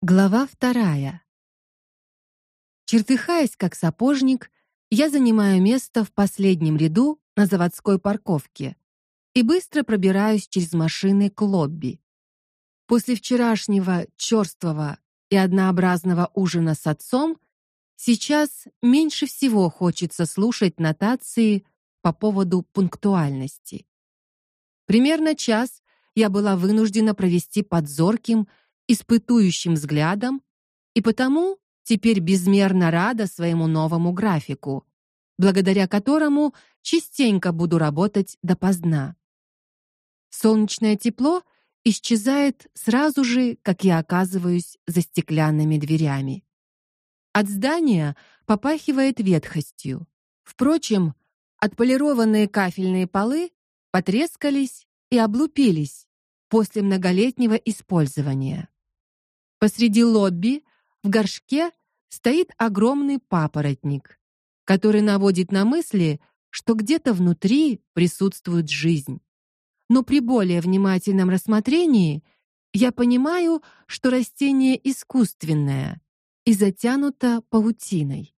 Глава вторая. Чертыхаясь как сапожник, я занимаю место в последнем ряду на заводской парковке и быстро пробираюсь через машины к лобби. После вчерашнего черствого и однообразного ужина с отцом сейчас меньше всего хочется слушать нотации по поводу пунктуальности. Примерно час я была вынуждена провести под зорким испытующим взглядом, и потому теперь безмерно рада своему новому графику, благодаря которому частенько буду работать допоздна. Солнечное тепло исчезает сразу же, как я оказываюсь за стеклянными дверями. От здания попахивает ветхостью. Впрочем, отполированные кафельные полы потрескались и облупились после многолетнего использования. Посреди лобби в горшке стоит огромный папоротник, который наводит на мысли, что где-то внутри присутствует жизнь. Но при более внимательном рассмотрении я понимаю, что растение искусственное и затянуто паутиной.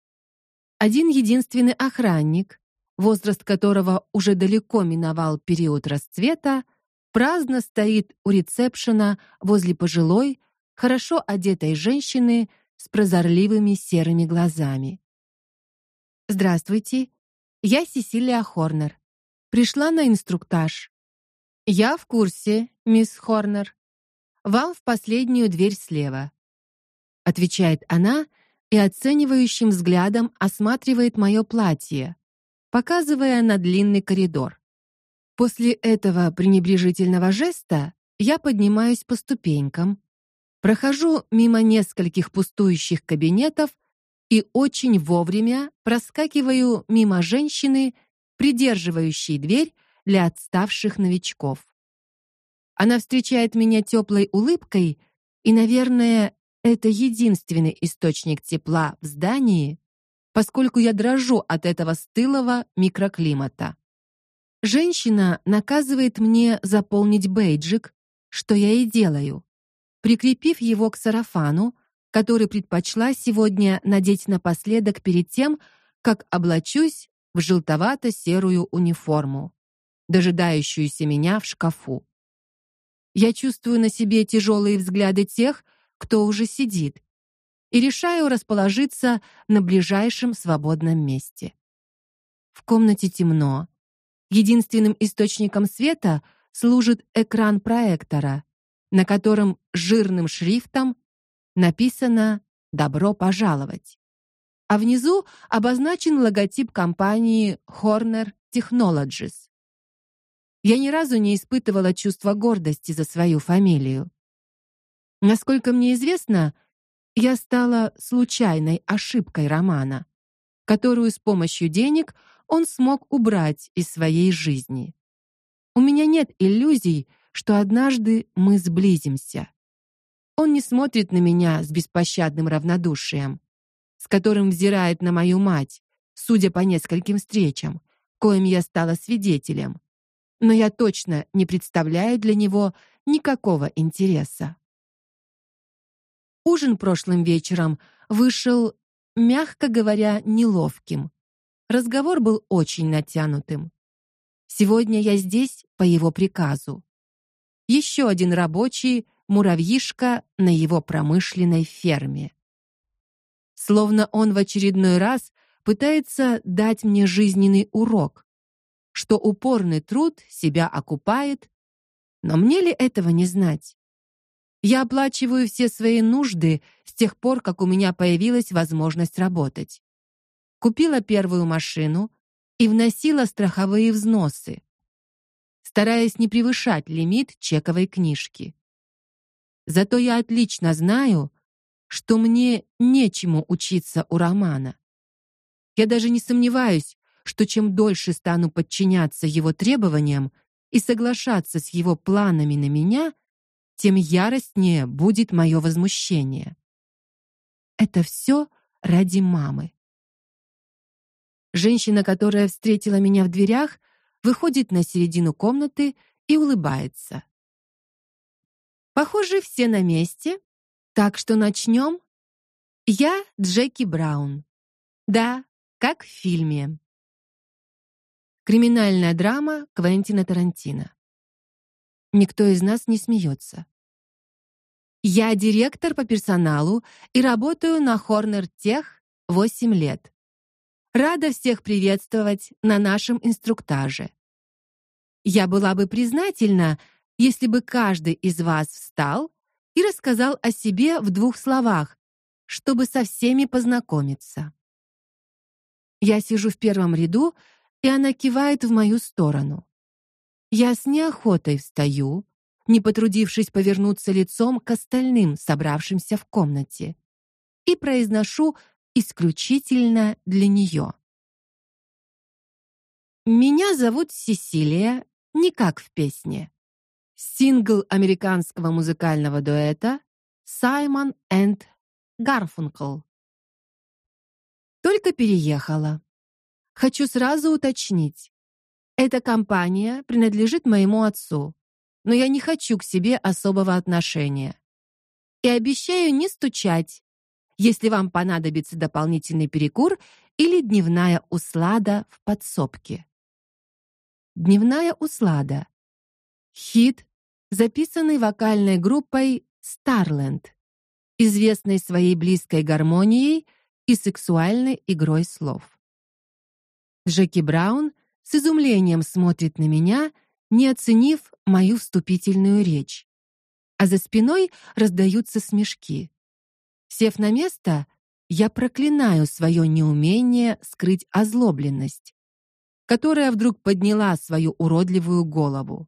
Один единственный охранник, возраст которого уже далеко миновал период расцвета, праздно стоит у ресепшена возле пожилой, хорошо одетой женщины с прозорливыми серыми глазами. Здравствуйте. Я Сесилия Хорнер. Пришла на инструктаж. Я в курсе, мисс Хорнер. Вам в последнюю дверь слева, отвечает она и оценивающим взглядом осматривает мое платье, показывая на длинный коридор. После этого пренебрежительного жеста я поднимаюсь по ступенькам, Прохожу мимо нескольких пустующих кабинетов и очень вовремя проскакиваю мимо женщины, придерживающей дверь для отставших новичков. Она встречает меня теплой улыбкой, и, наверное, это единственный источник тепла в здании, поскольку я дрожу от этого стылого микроклимата. Женщина наказывает мне заполнить бейджик, что я и делаю прикрепив его к сарафану, который предпочла сегодня надеть напоследок перед тем, как облачусь в желтовато-серую униформу, дожидающуюся меня в шкафу. Я чувствую на себе тяжелые взгляды тех, кто уже сидит, и решаю расположиться на ближайшем свободном месте. В комнате темно. Единственным источником света служит экран проектора, на котором жирным шрифтом написано «Добро пожаловать». А внизу обозначен логотип компании Horner Technologies. Я ни разу не испытывала чувства гордости за свою фамилию. Насколько мне известно, я стала случайной ошибкой романа, которую с помощью денег он смог убрать из своей жизни. У меня нет иллюзий, что однажды мы сблизимся. Он не смотрит на меня с беспощадным равнодушием, с которым взирает на мою мать, судя по нескольким встречам, коим я стала свидетелем. Но я точно не представляю для него никакого интереса. Ужин прошлым вечером вышел, мягко говоря, неловким. Разговор был очень натянутым. Сегодня я здесь по его приказу еще один рабочий муравьишка на его промышленной ферме. Словно он в очередной раз пытается дать мне жизненный урок, что упорный труд себя окупает, но мне ли этого не знать? Я оплачиваю все свои нужды с тех пор, как у меня появилась возможность работать. Купила первую машину и вносила страховые взносы стараясь не превышать лимит чековой книжки. Зато я отлично знаю, что мне нечему учиться у Романа. Я даже не сомневаюсь, что чем дольше стану подчиняться его требованиям и соглашаться с его планами на меня, тем яростнее будет мое возмущение. Это все ради мамы. Женщина, которая встретила меня в дверях, выходит на середину комнаты и улыбается. Похоже, все на месте. Так что начнем? Я Джеки Браун. Да, как в фильме. Криминальная драма Квентина Тарантино. Никто из нас не смеется. Я директор по персоналу и работаю на Хорнер Тех 8 лет. Рада всех приветствовать на нашем инструктаже. Я была бы признательна, если бы каждый из вас встал и рассказал о себе в двух словах, чтобы со всеми познакомиться. Я сижу в первом ряду, и она кивает в мою сторону. Я с неохотой встаю, не потрудившись повернуться лицом к остальным, собравшимся в комнате, и произношу исключительно для нее. Меня зовут Сесилия, не как в песне. Сингл американского музыкального дуэта Саймон энд Гарфункл. Только переехала. Хочу сразу уточнить. Эта компания принадлежит моему отцу, но я не хочу к себе особого отношения. И обещаю не стучать, если вам понадобится дополнительный перекур или дневная услада в подсобке. Дневная услада. Хит, записанный вокальной группой Starland, известной своей близкой гармонией и сексуальной игрой слов. Джеки Браун с изумлением смотрит на меня, не оценив мою вступительную речь. А за спиной раздаются смешки. Сев на место, я проклинаю свое неумение скрыть озлобленность, которая вдруг подняла свою уродливую голову.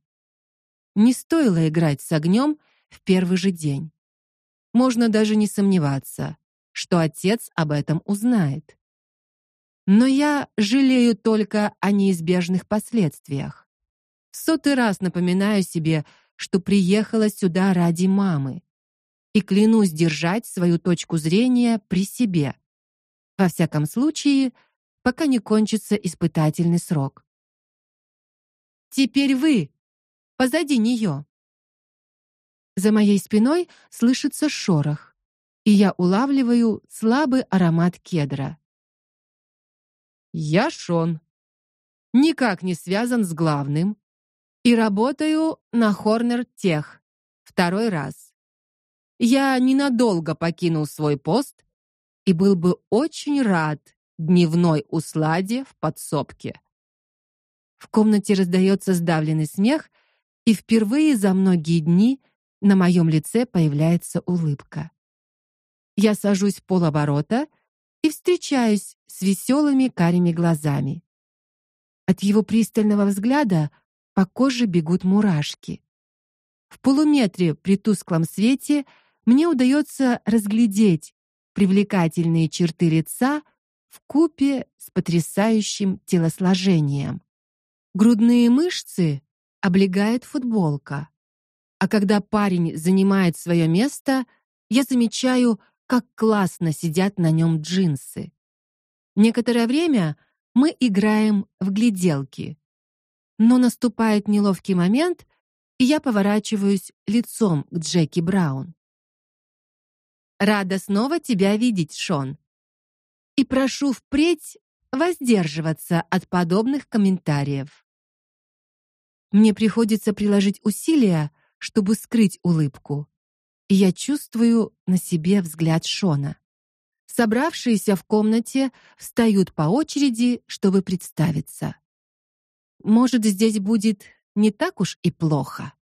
Не стоило играть с огнем в первый же день. Можно даже не сомневаться, что отец об этом узнает. Но я жалею только о неизбежных последствиях. В сотый раз напоминаю себе, что приехала сюда ради мамы. И клянусь держать свою точку зрения при себе. Во всяком случае, пока не кончится испытательный срок. Теперь вы позади нее. За моей спиной слышится шорох, и я улавливаю слабый аромат кедра. Я Шон. Никак не связан с главным и работаю на Хорнер Тех второй раз. Я ненадолго покинул свой пост и был бы очень рад дневной усладе в подсобке. В комнате раздается сдавленный смех, и впервые за многие дни на моем лице появляется улыбка. Я сажусь в полоборота и встречаюсь с веселыми карими глазами. От его пристального взгляда по коже бегут мурашки. В полуметре при тусклом свете мне удается разглядеть привлекательные черты лица в купе с потрясающим телосложением. Грудные мышцы облегает футболка. А когда парень занимает свое место, я замечаю, как классно сидят на нем джинсы. Некоторое время мы играем в гляделки. Но наступает неловкий момент, и я поворачиваюсь лицом к Джеки Браун. Рада снова тебя видеть, Шон. И прошу впредь воздерживаться от подобных комментариев. Мне приходится приложить усилия, чтобы скрыть улыбку и я чувствую на себе взгляд Шона. Собравшиеся в комнате встают по очереди, чтобы представиться. Может, здесь будет не так уж и плохо.